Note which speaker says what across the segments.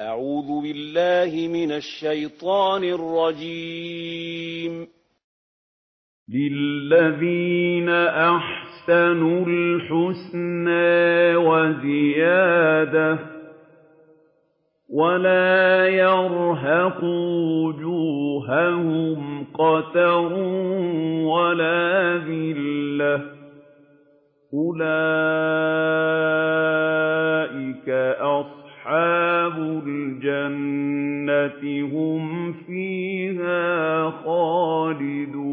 Speaker 1: أعوذ بالله من الشيطان الرجيم.
Speaker 2: للذين أحسنوا الحسنى وزيادة ولا يرهق وجوههم قتر ولا ذلة. أولئك أصحاب الجنة هم فيها خالدون.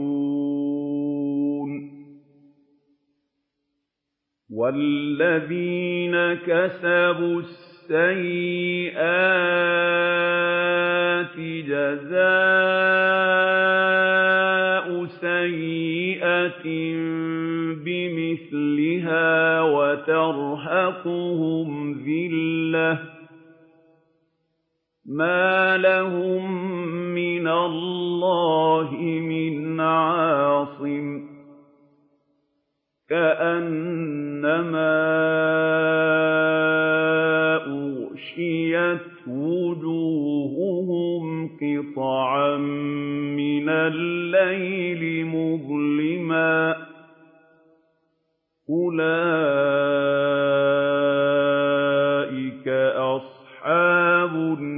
Speaker 2: والذين كسبوا السيئات جزاء سيئة بمثلها وترهقهم ذلة ما لهم من الله من عاصم كأنما أغشيت وجوههم قطعا من الليل مظلما أولئك أصحاب النار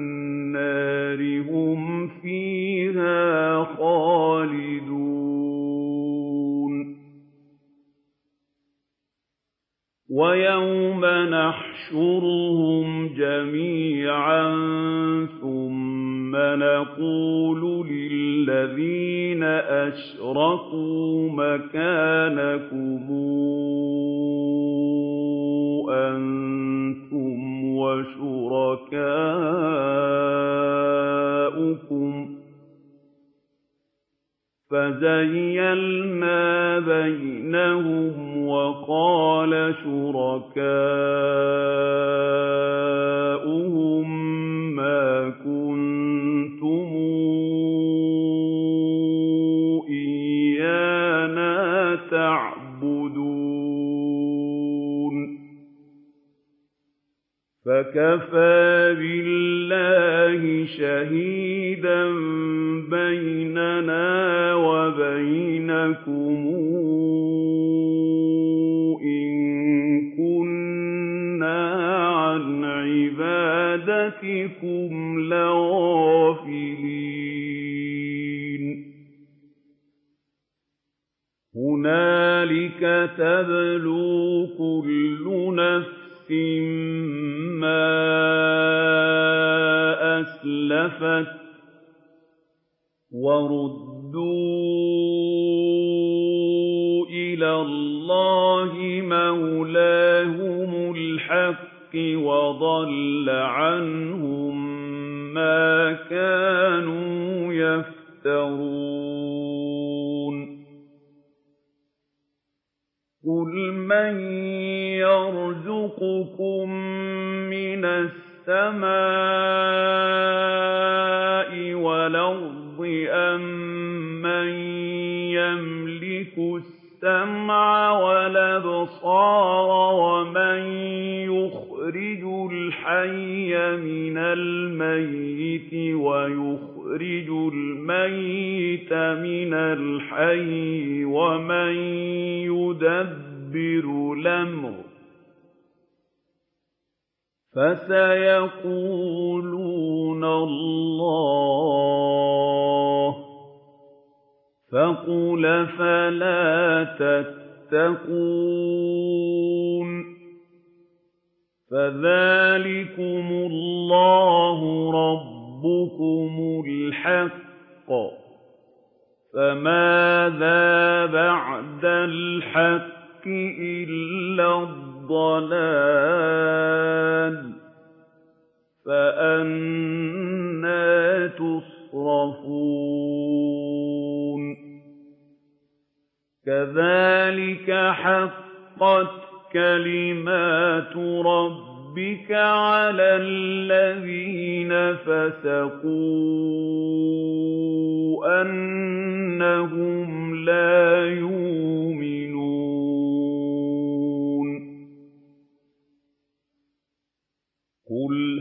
Speaker 2: نحشرهم جميعا ثم نقول للذين أشركوا مكانكم أنتم وشركاؤكم فزيلنا بينهم وقال شركاؤهم ما كنتم إيانا تعبدون فكفى بالله شهيدا أسلفت وردوا إلى الله مولاهم الحق وضل عنهم ما كانوا يفترون. قُلْ مَن يَرْزُقُكُم مِّنَ السَّمَاءِ وَالْأَرْضِ أَمَّن يَمْلِكُ السَّمْعَ وَالْأَبْصَارَ وَمَن يُخْرِجُ الْحَيَّ مِنَ الْمَيِّتِ وَيُخْرِجُ الْمَيِّتَ مِنَ الْحَيِّ وَمَن يُدَبِّرُ الْأَمْرَ ۚ فَسَيَقُولُونَ اللَّهُ ۚ فَقُلْ أَفَلَا تَتَّقُونَ فَذَٰلِكُمُ اللَّهُ رَبُّكُمُ الْحَقُّ ۖ فَمَاذَا بَعْدَ الْحَقِّ إِلَّا الضَّلَالُ ۖ فَأَنَّىٰ تُصْرَفُونَ. كَذَٰلِكَ حَقَّتْ كَلِمَاتُ رَبِّكَ عَلَى الَّذِينَ فَسَقُوا أَنَّهُمْ لَا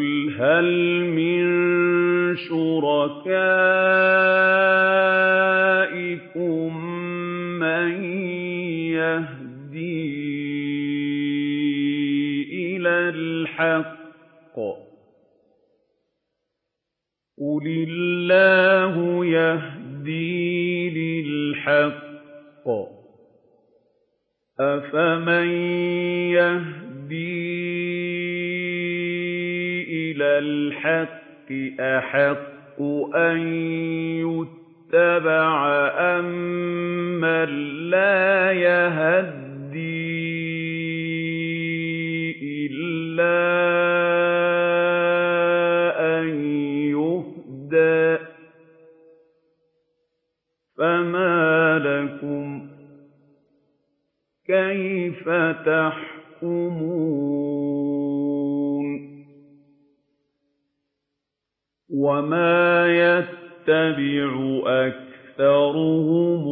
Speaker 2: قُلْ هَلْ مِن شُرَكَائِكُم مَّن يَهْدِي إِلَى الْحَقِّ ۚ قُلِ اللَّهُ يَهْدِي لِلْحَقِّ ۗ أَفَمَن يَهْدِي إِلَى الْحَقِّ أَحَقُّ أَن يُتَّبَعَ أَمَّن لَّا يَهْدِي إِلَّا أَن يُهْدَىٰ ۖ. فَمَا لَكُمْ كَيْفَ تَحْكُمُونَ؟ وَمَا يَتَّبِعُ أَكْثَرُهُمْ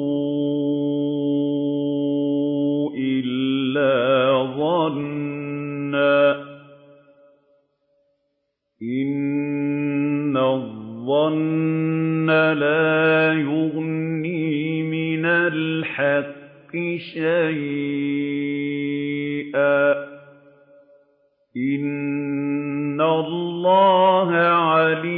Speaker 2: إِلَّا ظَنًّا ۚ إِنَّ الظَّنَّ لَا يُغْنِي مِنَ الْحَقِّ شَيْئًا ۚ إِنَّ اللَّهَ عَلِيمٌ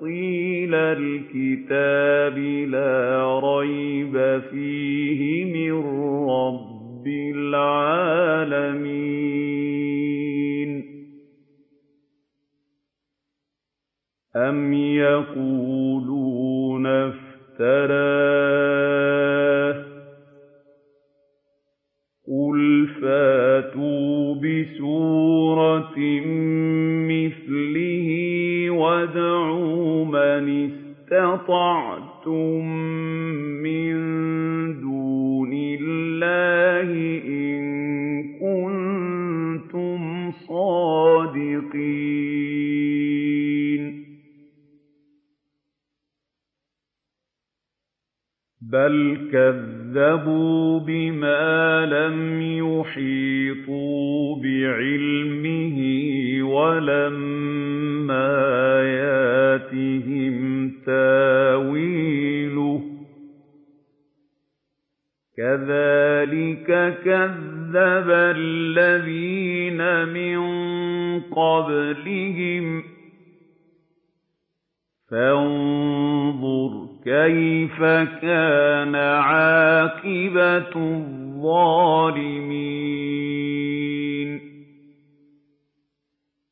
Speaker 2: وَتَفْصِيلَ الْكِتَابِ لَا رَيْبَ فِيهِ مِن رَّبِّ الْعَالَمِينَ. أَمْ يَقُولُونَ افْتَرَاهُ ۖ؟ قُلْ فَأْتُوا بِسُورَةٍ مِّثْلِهِ وَادْعُوا مَنِ اسْتَطَعْتُم مِّن دُونِ اللَّهِ إِن كُنتُمْ صَادِقِينَ بَلْ كَذَّبُوا بِمَا لَمْ يُحِيطُوا بِعِلْمِهِ وَلَمَّا يَأْتِهِمْ تَأْوِيلُهُ ۚ كَذَٰلِكَ كَذَّبَ الَّذِينَ مِن قَبْلِهِمْ ۚ فَانظُرْ كَيْفَ كَانَ عَاقِبَةُ الظَّالِمِينَ؟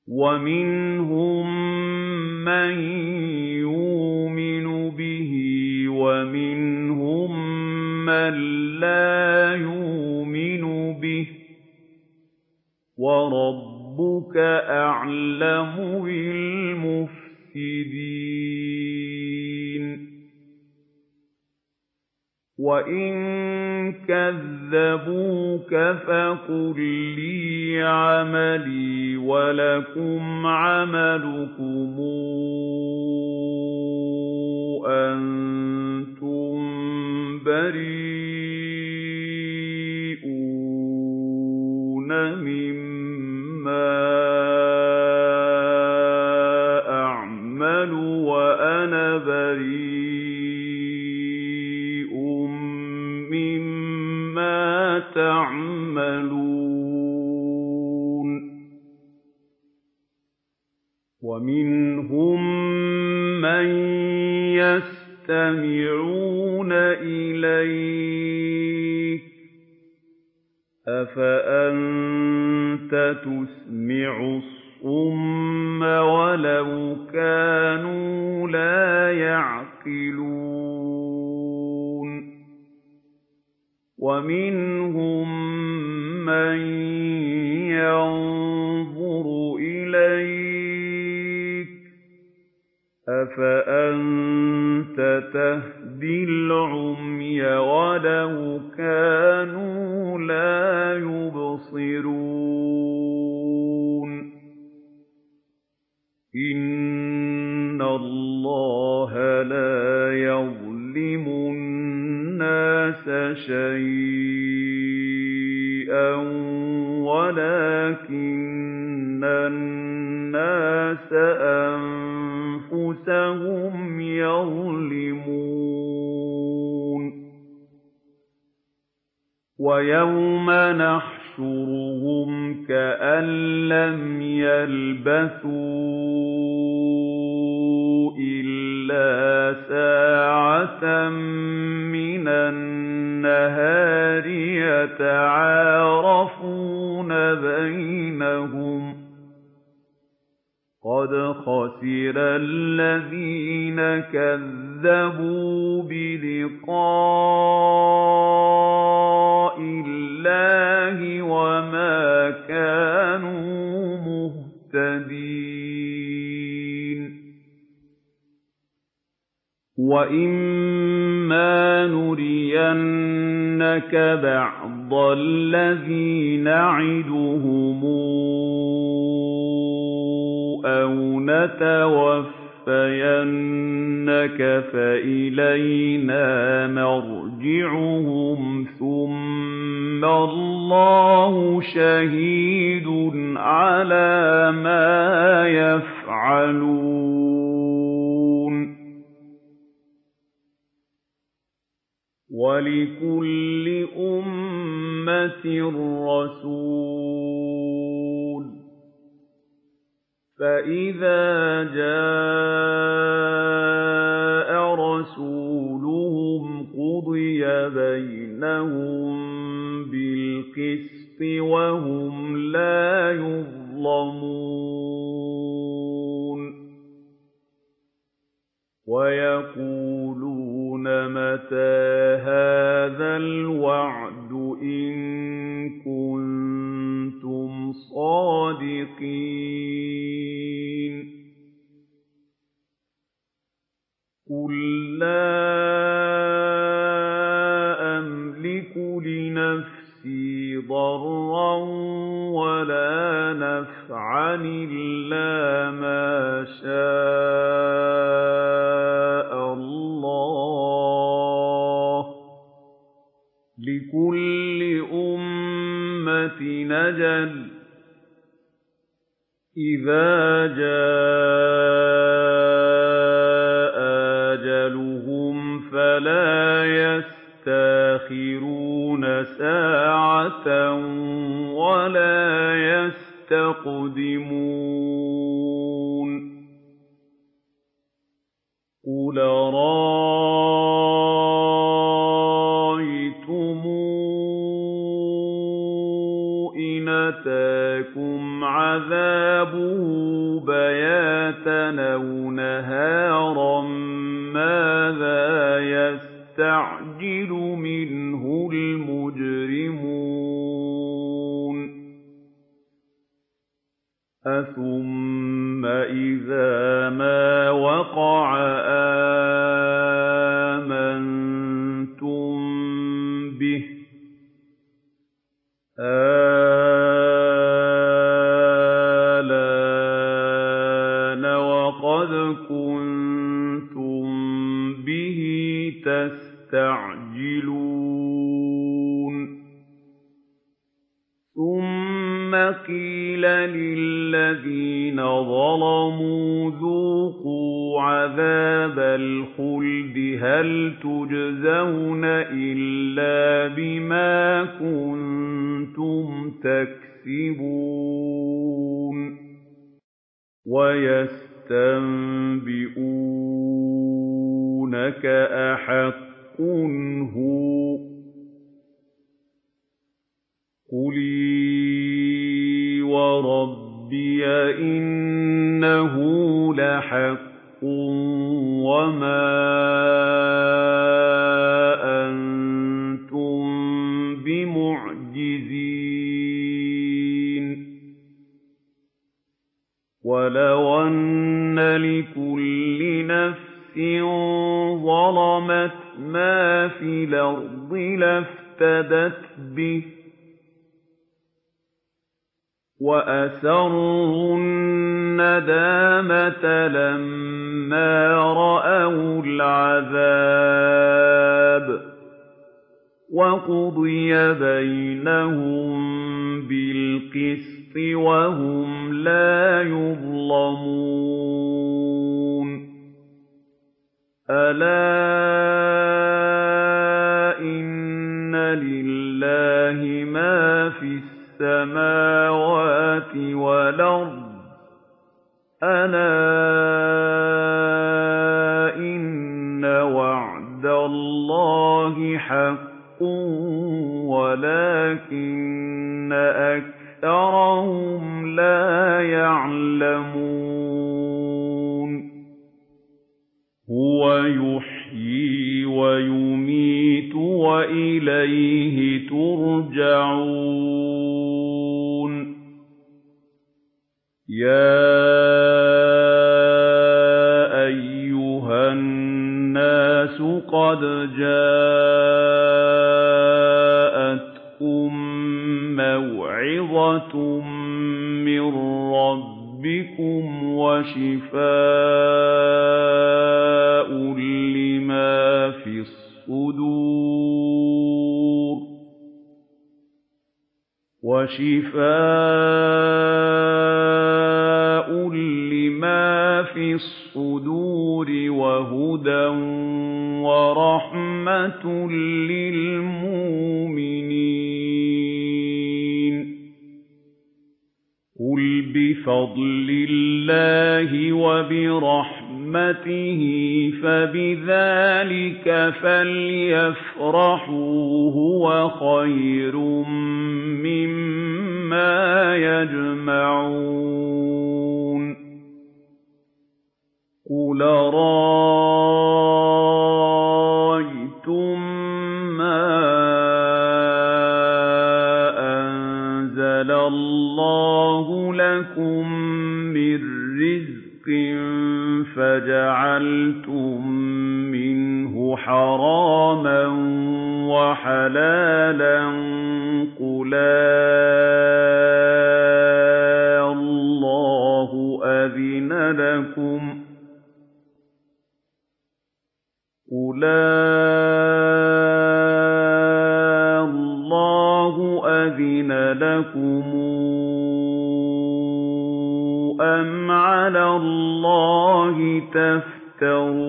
Speaker 2: وَمِنْهُم مَّن يُؤْمِنُ بِهِ وَمِنْهُم مَّن لَّا يُؤْمِنُ بِهِ ۚ. وَرَبُّكَ أَعْلَمُ بِالْمُفْسِدِينَ. وَإِن كَذَّبُوكَ فَقُل لِّي عَمَلِي وَلَكُمْ عَمَلُكُمْ أَنتُم بَرِيئُونَ وَمِنْهُم مَّن يَسْتَمِعُونَ إِلَيْكَ ۚ. أَفَأَنتَ تُسْمِعُ الصُّمَّ وَلَوْ كَانُوا لَا يَعْقِلُونَ؟ أَفَأَنتَ تَهْدِي الْعُمْيَ وَلَوْ كَانُوا لَا يُبْصِرُونَ. إِنَّ اللَّهَ لَا يَظْلِمُ النَّاسَ شَيْئًا وَلَٰكِنَّ النَّاسَ أَنفُسَهُمْ يَظْلِمُونَ وَيَوْمَ نَحْشُرُهُمْ كَأَن لَّمْ يَلْبَثُوا إِلَّا سَاعَةً مِّنَ النَّهَارِ يَتَعَارَفُونَ بَيْنَهُمْ ۚ قَدْ خَسِرَ الَّذِينَ كَذَّبُوا بِلِقَاءِ اللَّهِ وَمَا كَانُوا مُهْتَدِينَ وَإِمَّا نُرِيَنَّكَ بَعْضَ الَّذِي نَعِدُهُمْ أَوْ نَتَوَفَّيَنَّكَ فَإِلَيْنَا مَرْجِعُهُمْ ثُمَّ اللَّهُ شَهِيدٌ عَلَىٰ مَا يَفْعَلُونَ وَلِكُلِّ أُمَّةٍ فَإِذَا جَاءَ رَسُولُهُمْ قُضِيَ بَيْنَهُم بِالْقِسْطِ وَهُمْ قُلْ إِي وَرَبِّي إِنَّهُ لَحَقٌّ وَأَسَرُّوا النَّدَامَةَ لَمَّا رَأَوُا الْعَذَابَ ۖ وَقُضِيَ بَيْنَهُم بِالْقِسْطِ وَهُمْ لَا يُظْلَمُونَ. أَلَا إِنَّ لِلَّهِ مَا فِي السَّمَاوَاتِ وَالْأَرْضِ ۗ أَلَا إِنَّ وَعْدَ اللَّهِ حَقٌّ وَلَٰكِنَّ أَكْثَرَهُمْ لَا يَعْلَمُونَ هُوَ يُحْيِي وَيُمِيتُ وَإِلَيْهِ تُرْجَعُونَ يَا أَيُّهَا النَّاسُ قَدْ جَاءَتْكُم مَّوْعِظَةٌ مِّن رَّبِّكُمْ وَشِفَاءٌ لِّمَا فِي الصُّدُورِ وَهُدًى وَرَحْمَةٌ لِّلْمُؤْمِنِينَ قُلْ بِفَضْلِ اللَّهِ وَبِرَحْمَتِهِ فَبِذَٰلِكَ فَلْيَفْرَحُوا هُوَ خَيْرٌ مِّمَّا يَجْمَعُونَ قُلْ أَرَأَيْتُم مَّا أَنزَلَ اللَّهُ لَكُم فَجَعَلْتُم مِّنْهُ حَرَامًا وَحَلَالًا قُلْ آللَّهُ أَذِنَ لَكُمْ أَمْ اللَّهِ تَفْتَرُونَ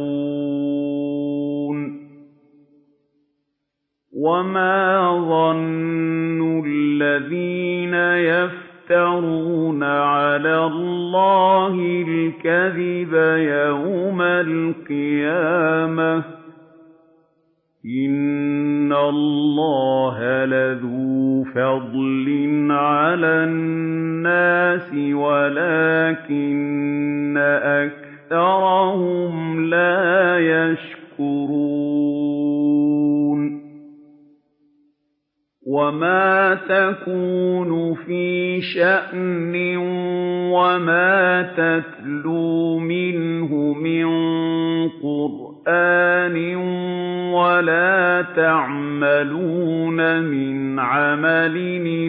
Speaker 2: وَمَا ظَنُّ الَّذِينَ يَفْتَرُونَ عَلَى اللَّهِ الْكَذِبَ يَوْمَ الْقِيَامَةِ ۗ إِنَّ اللَّهَ لَذُو فَضْلٍ عَلَى النَّاسِ وَلَٰكِنَّ أَكْثَرَهُمْ لَا يَشْكُرُونَ وَمَا تَكُونُ فِي شَأْنٍ وَمَا تَتْلُو مِنْهُ مِن قُرْآنٍ وَلَا تَعْمَلُونَ مِنْ عَمَلٍ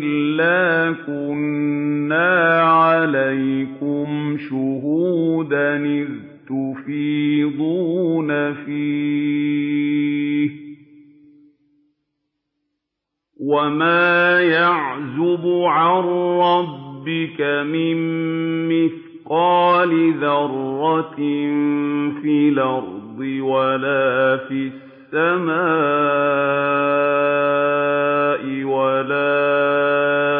Speaker 2: إِلَّا كُنَّا عَلَيْكُمْ شُهُودًا تُفِيضُونَ فِيهِ ۚ. وَمَا يَعْزُبُ عَن رَّبِّكَ مِن مِّثْقَالِ ذَرَّةٍ فِي الْأَرْضِ وَلَا فِي السَّمَاءِ وَلَا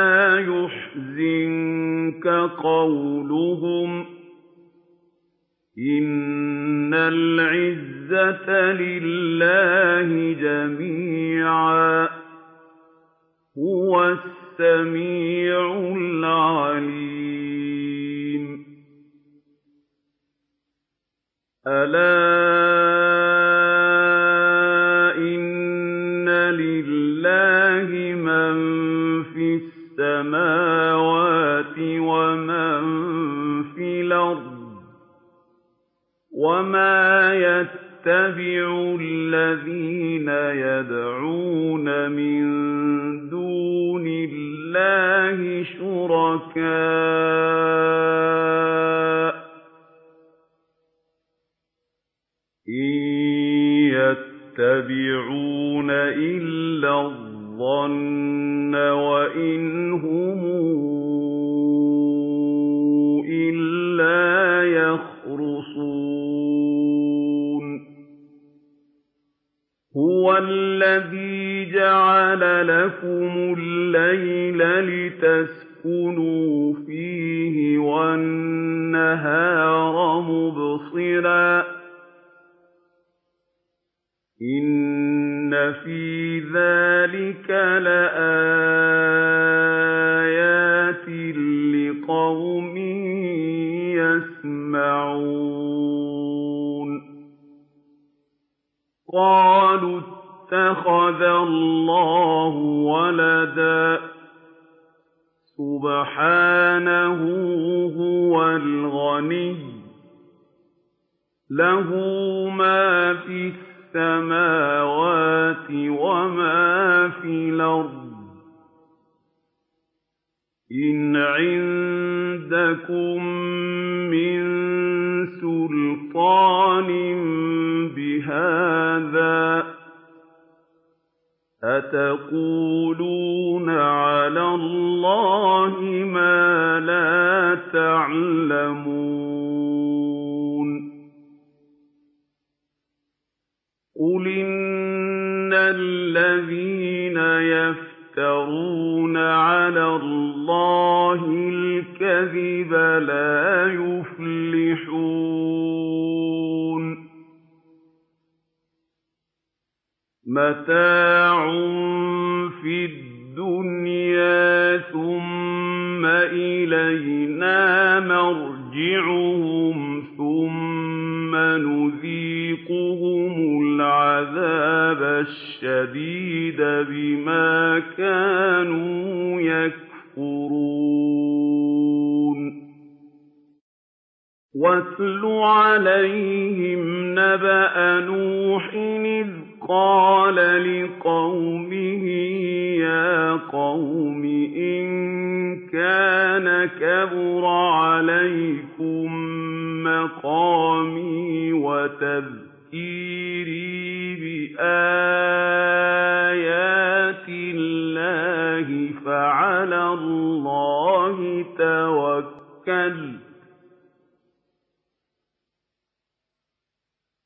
Speaker 2: يَحْزُنكَ قَوْلُهُمْ ۘ إِنَّ الْعِزَّةَ لِلَّهِ جَمِيعًا ۚ هُوَ السَّمِيعُ الْعَلِيمُ. أَلَا السَّمَاوَاتِ وَمَن فِي الْأَرْضِ ۗ وَمَا يَتَّبِعُ الَّذِينَ يَدْعُونَ مِن دُونِ اللَّهِ شُرَكَاءَ ۚ إِن يَتَّبِعُونَ إِلَّا الظَّنَّ الَّذِي جَعَلَ لَكُمُ اللَّيْلَ لِتَسْكُنُوا فِيهِ وَالنَّهَارَ مُبْصِرًا ۚ إِنَّ فِي ذَٰلِكَ لَآيَاتٍ الشَّدِيدَ بِمَا كَانُوا يَكْفُرُونَ. وَاتْلُ عَلَيْهِمْ نَبَأَ نُوحٍ إِذْ قَالَ لِقَوْمِهِ يَا قَوْمِ إِن كَانَ كَبُرَ عَلَيْكُم مَّقَامِي وَتَذْكِيرِي بِآيَاتِ اللَّهِ فَعَلَى اللَّهِ تَوَكَّلْتُ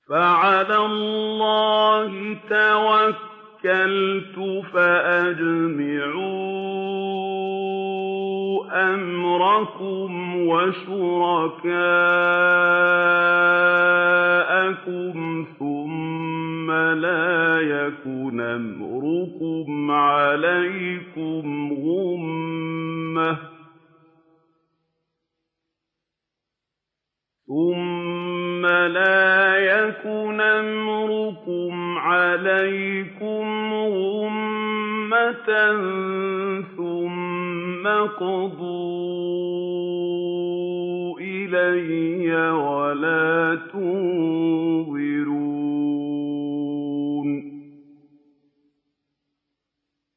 Speaker 2: فَعَلَى اللَّهِ تَوَكَّلْتُ فأجمعوا أمركم وشركاءكم ثم لا يكن أمركم عليكم غمة. ثم لا يكن أمركم عليكم غمة ثم قضوا إلي ولا تنظرون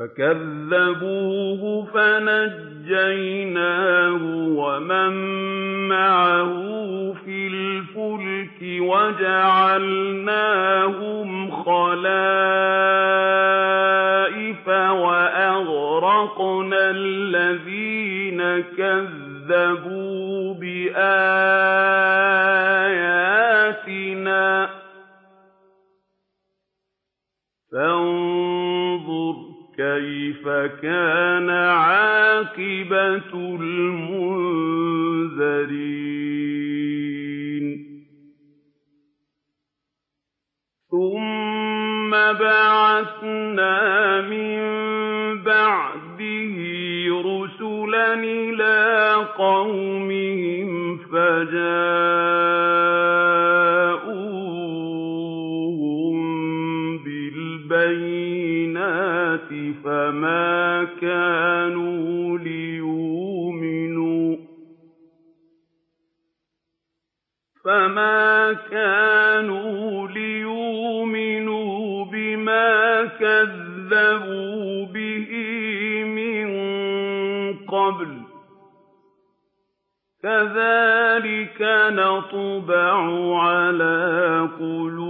Speaker 2: فكذبوه فنجيناه ومن معه في الفلك وجعلناهم خلائف وأغرقنا الذين كذبوا بآياتنا فانظر كيف كان عاقبة المنذرين؟ ثم بعثنا من بعده رسلا إلى قومهم فجاءوهم فما كانوا ليؤمنوا. فما كانوا ليؤمنوا بما كذبوا به من قبل. كذلك نطبع على قلوب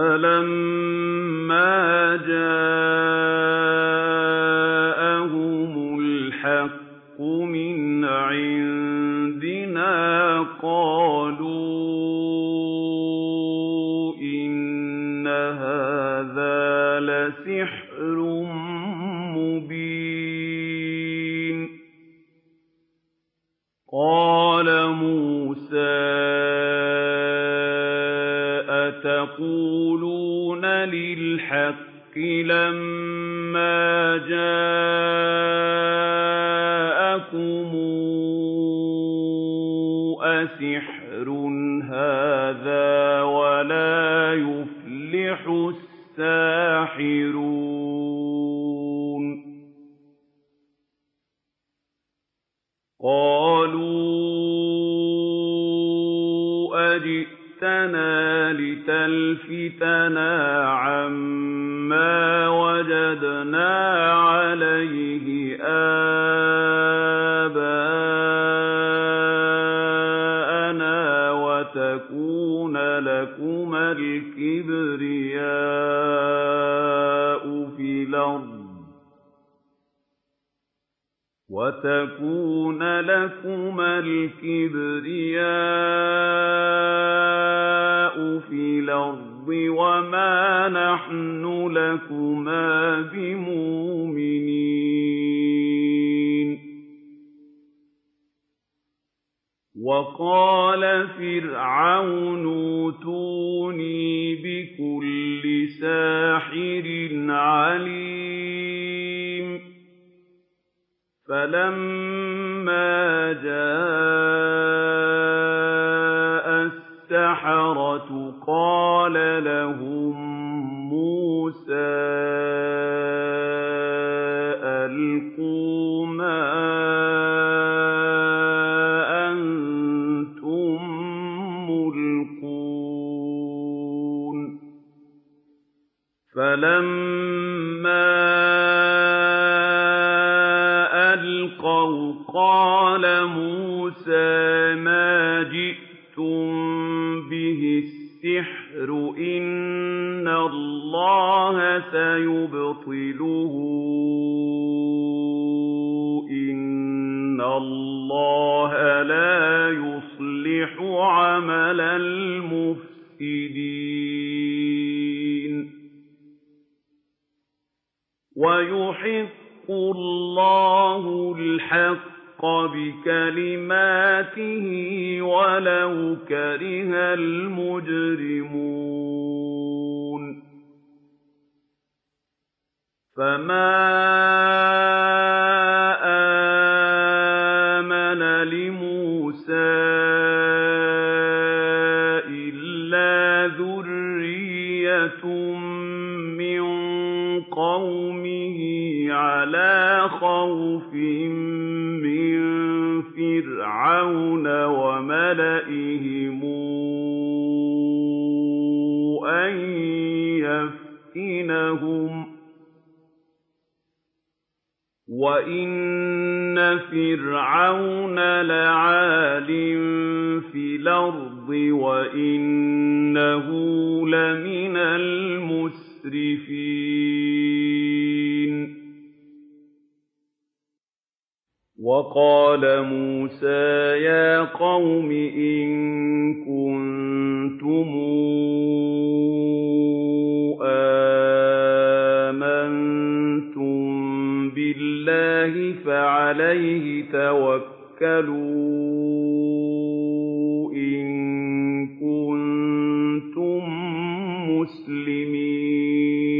Speaker 2: فَلَمَّا أَتَقُولُونَ لِلْحَقِّ لَمَّا قَالَ لَهُم مُّوسَىٰ أَن يَفْتِنَهُمْ ۚ وَإِنَّ فِرْعَوْنَ لَعَالٍ فِي الْأَرْضِ وَإِنَّهُ لَمِنَ الْمُسْرِفِينَ وَقَالَ مُوسَىٰ يَا قَوْمِ إِن كُنتُمْ آمَنتُم بِاللَّهِ فَعَلَيْهِ تَوَكَّلُوا إِن كُنتُم مُّسْلِمِينَ.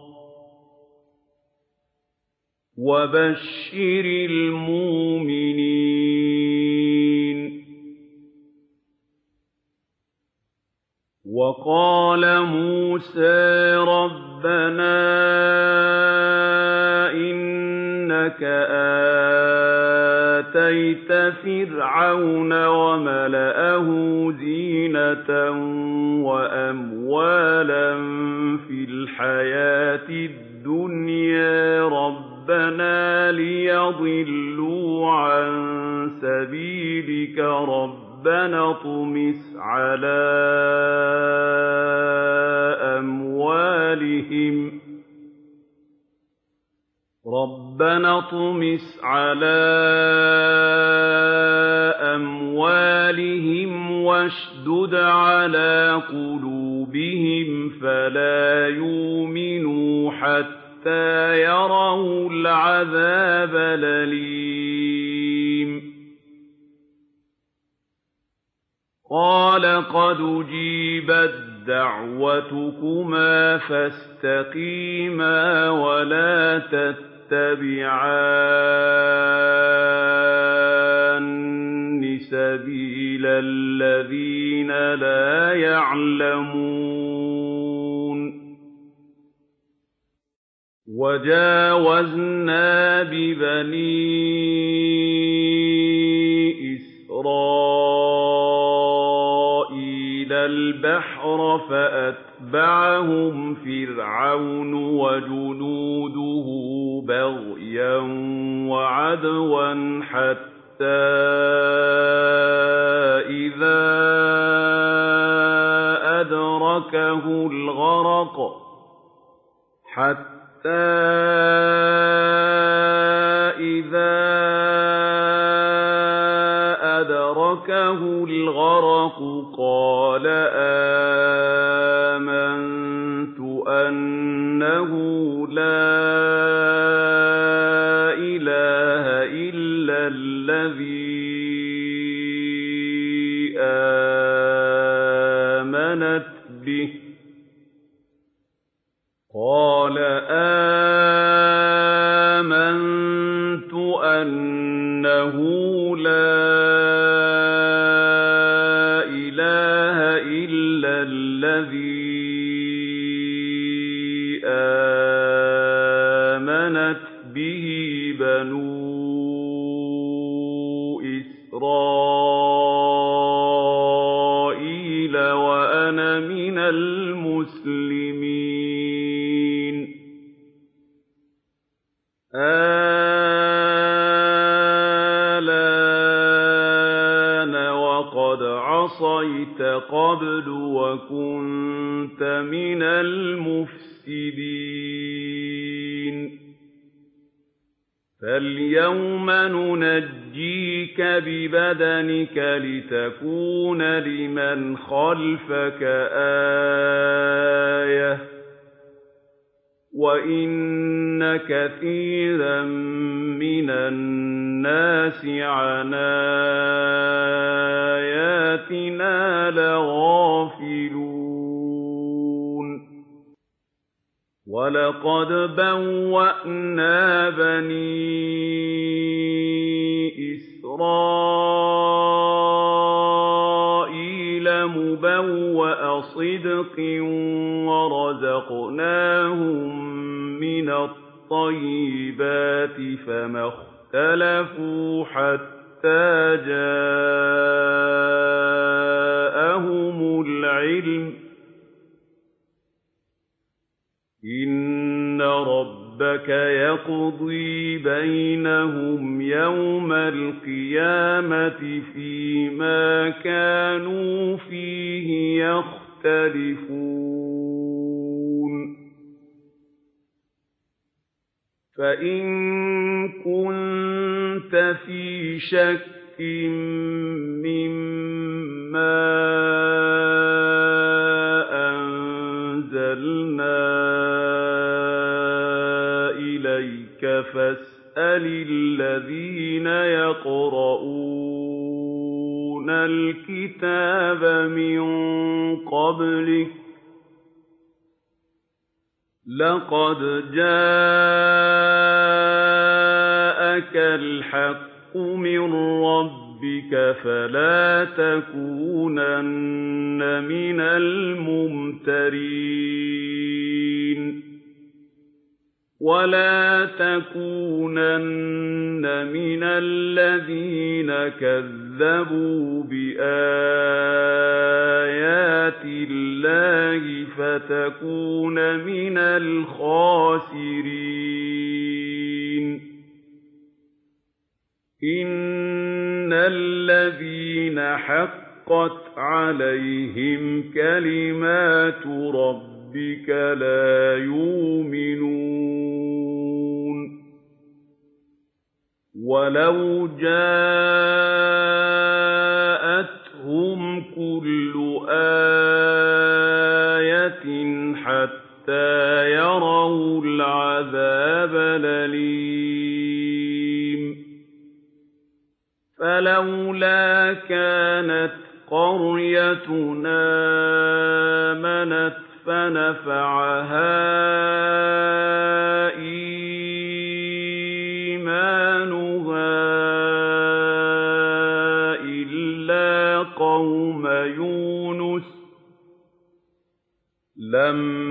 Speaker 2: وَبَشِّرِ الْمُؤْمِنِينَ. وَقَالَ مُوسَىٰ رَبَّنَا إِنَّكَ آتَيْتَ فِرْعَوْنَ وَمَلَأَهُ زِينَةً وَأَمْوَالًا فِي الْحَيَاةِ الدُّنْيَا رَبَّنَا لِيَضِلُّوا عَن سَبِيلِكَ رَبَّنَا اطْمِسْ عَلَىٰ أَمْوَالِهِمْ وَاشْدُدْ عَلَىٰ قُلُوبِهِمْ فَلَا يُؤْمِنُوا حَتَّىٰ يَرَوُا الْعَذَابَ الْأَلِيمَ قَالَ قَدْ أُجِيبَت دَّعْوَتُكُمَا فَاسْتَقِيمَا وَلَا تَتَّبِعَانِّ سَبِيلَ الَّذِينَ لَا يَعْلَمُونَ وَجَاوَزْنَا بِبَنِي إِسْرَائِيلَ الْبَحْرَ فَأَتْبَعَهُمْ فِرْعَوْنُ وَجُنُودُهُ بَغْيًا وَعَدْوًا حَتَّىٰ بِهِ بَنُو إِسْرَائِيلَ وَأَنَا مِنَ الْمُسْلِمِينَ. الْآنَ وَقَدْ عَصَيْتَ قَبْلُ وَكُنتَ مِنَ الْمُفْسِدِينَ. فَالْيَوْمَ نُنَجِّيكَ بِبَدَنِكَ لِتَكُونَ لِمَنْ خَلْفَكَ آيَةً ۚ وَإِنَّ كَثِيرًا مِّنَ النَّاسِ عَنْ آيَاتِنَا لَغَافِلُونَ وَلَقَدْ بَوَّأْنَا بَنِي وَرَزَقْنَاهُم مِّنَ الطَّيِّبَاتِ فَمَا اخْتَلَفُوا حَتَّىٰ جَاءَهُمُ الْعِلْمُ ۚ إِنَّ رَبَّكَ يَقْضِي بَيْنَهُمْ يَوْمَ الْقِيَامَةِ فِيمَا كَانُوا فِيهِ يَخْتَلِفُونَ فَإِن كُنتَ فِي شَكٍّ مِّمَّا أَنزَلْنَا إِلَيْكَ فَاسْأَلِ الَّذِينَ يَقْرَءُونَ الْكِتَابَ مِن قَبْلِكَ ۚ لَقَدْ جَاءَكَ الْحَقُّ مِن رَّبِّكَ فَلَا تَكُونَنَّ مِنَ الْمُمْتَرِينَ. وَلَا تَكُونَنَّ مِنَ الَّذِينَ كَذَّبُوا. بِآيَاتِ اللَّهِ فَتَكُونَ مِنَ الْخَاسِرِينَ إِنَّ الَّذِينَ حَقَّتْ عَلَيْهِمْ كَلِمَاتُ رَبِّكَ لَا يُؤْمِنُونَ وَلَوْ جَاءَتْهُمْ الْعَذَابَ الْأَلِيمَ. فَلَوْلَا كَانَتْ قَرْيَةٌ آمَنَتْ فَنَفَعَهَا إِيمَانُهَا إِلَّا قَوْمَ يُونُسَ. فَلَمَّا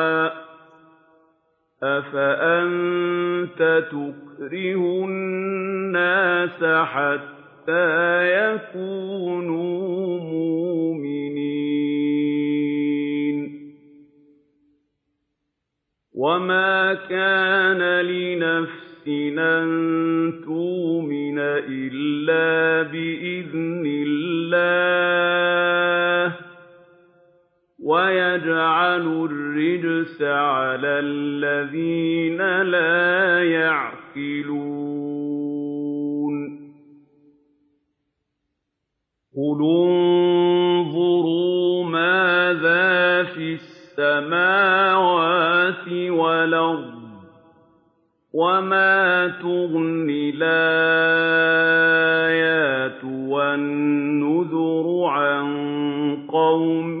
Speaker 2: ۚ أَفَأَنتَ تُكْرِهُ النَّاسَ حَتَّىٰ يَكُونُوا مُؤْمِنِينَ. وَمَا كَانَ لِنَفْسٍ أَن تُؤْمِنَ إِلَّا بِإِذْنِ اللَّهِ ۚ. وَيَجْعَلُ الرِّجْسَ عَلَى الَّذِينَ لَا يَعْقِلُونَ. قُلِ انظُرُوا مَاذَا فِي السَّمَاوَاتِ وَالْأَرْضِ ۚ وَمَا تُغْنِي الْآيَاتُ وَالنُّذُرُ عَن قَوْمٍ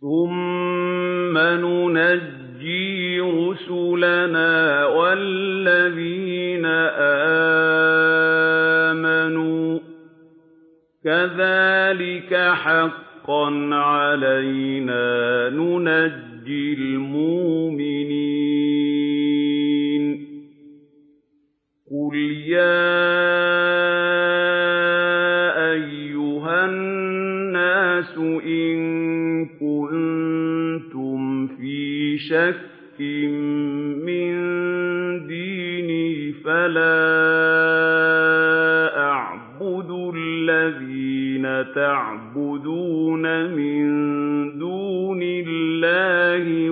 Speaker 2: ثُمَّ نُنَجِّي رُسُلَنَا وَالَّذِينَ آمَنُوا ۚ. كَذَٰلِكَ حَقًّا عَلَيْنَا نُنَجِّي شَكٍّ مِّن دِينِي فَلَا أَعْبُدُ الَّذِينَ تَعْبُدُونَ مِن دُونِ اللَّهِ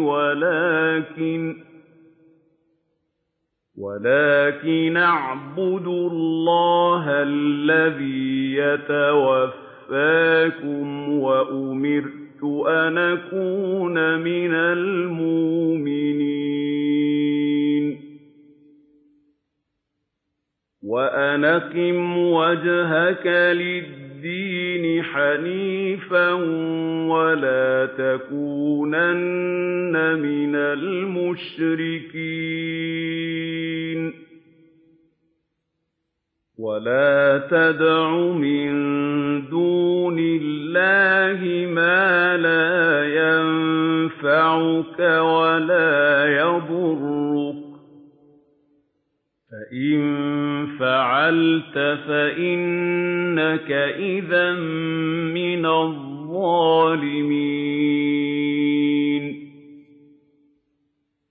Speaker 2: وَلَٰكِنْ أَعْبُدُ اللَّهَ الَّذِي يَتَوَفَّاكُمْ ۖ وَأُمِرْتُ أَنْ تَكُونَنَّ مِنَ الْمُشْرِكِينَ. وَلَا تَدْعُ مِن دُونِ اللَّهِ مَا لَا يَنفَعُكَ وَلَا يَضُرُّكَ ۖ. فَإِن فَعَلْتَ فَإِنَّكَ إِذًا مِّنَ الظَّالِمِينَ.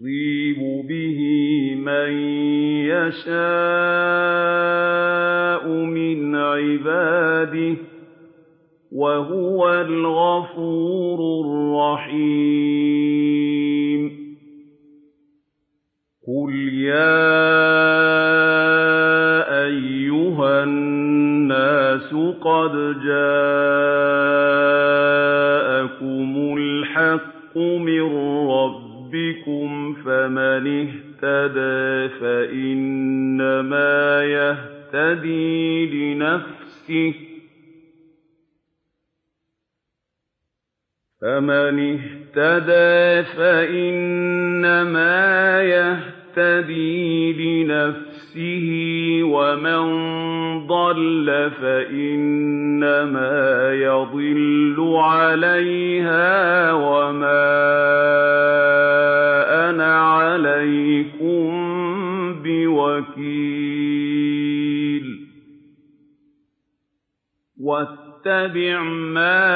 Speaker 2: يُصِيبُ بِهِ مَن يَشَاءُ مِنْ عِبَادِهِ ۚ وَهُوَ الْغَفُورُ الرَّحِيمُ قُلْ يَا أَيُّهَا النَّاسُ قَدْ جَاءَكُمُ الْحَقُّ مِن رَّبِّكُمْ ۖ فإنما يهتدي لنفسه. فمن اهتدى فإنما يهتدي لنفسه ومن ضل فإنما يضل عليها وما واتبع ما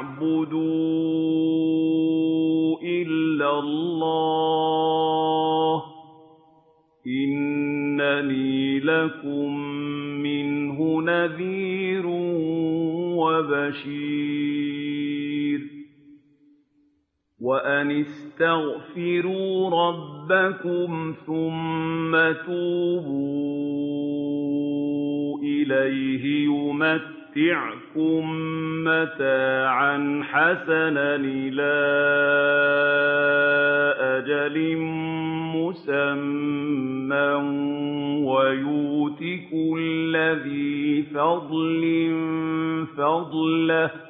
Speaker 2: ألا يُمَتِّعْكُم مَّتَاعًا حَسَنًا إِلَىٰ أَجَلٍ مُّسَمًّى وَيُؤْتِ كُلَّ ذِي فَضْلٍ فَضْلَهُ ۖ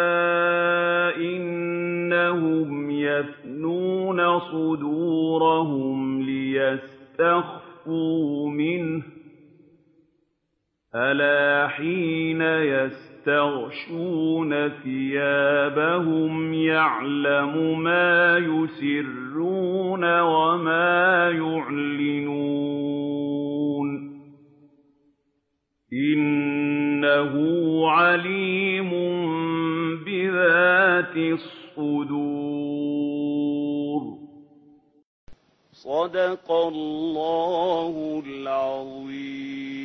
Speaker 2: صُدُورَهُمْ لِيَسْتَخْفُوا مِنْهُ ۚ أَلَا حِينَ يَسْتَغْشُونَ ثِيَابَهُمْ يَعْلَمُ مَا يُسِرُّونَ وَمَا يُعْلِنُونَ ۚ إِنَّهُ عَلِيمٌ بِذَاتِ الصُّدُورِ
Speaker 1: صدق الله العظيم.